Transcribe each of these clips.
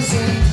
Thank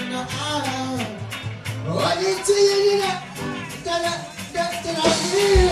just don't know how. What did you do? Da da da da da.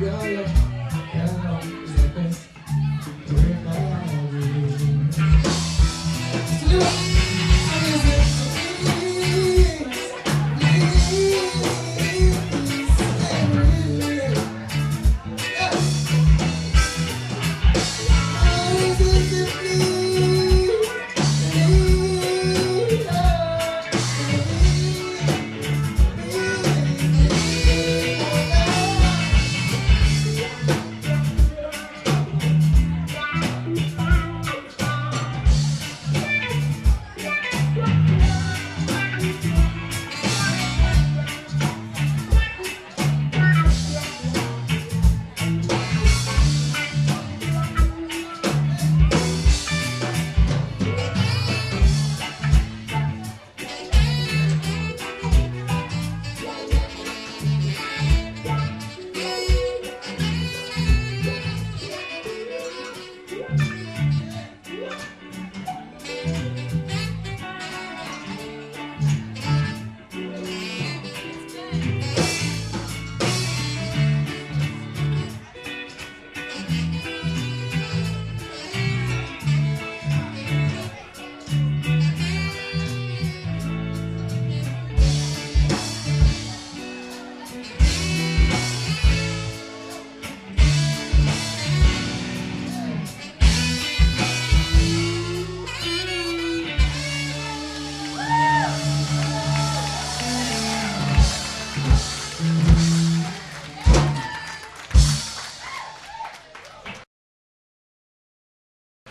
yeah, yeah.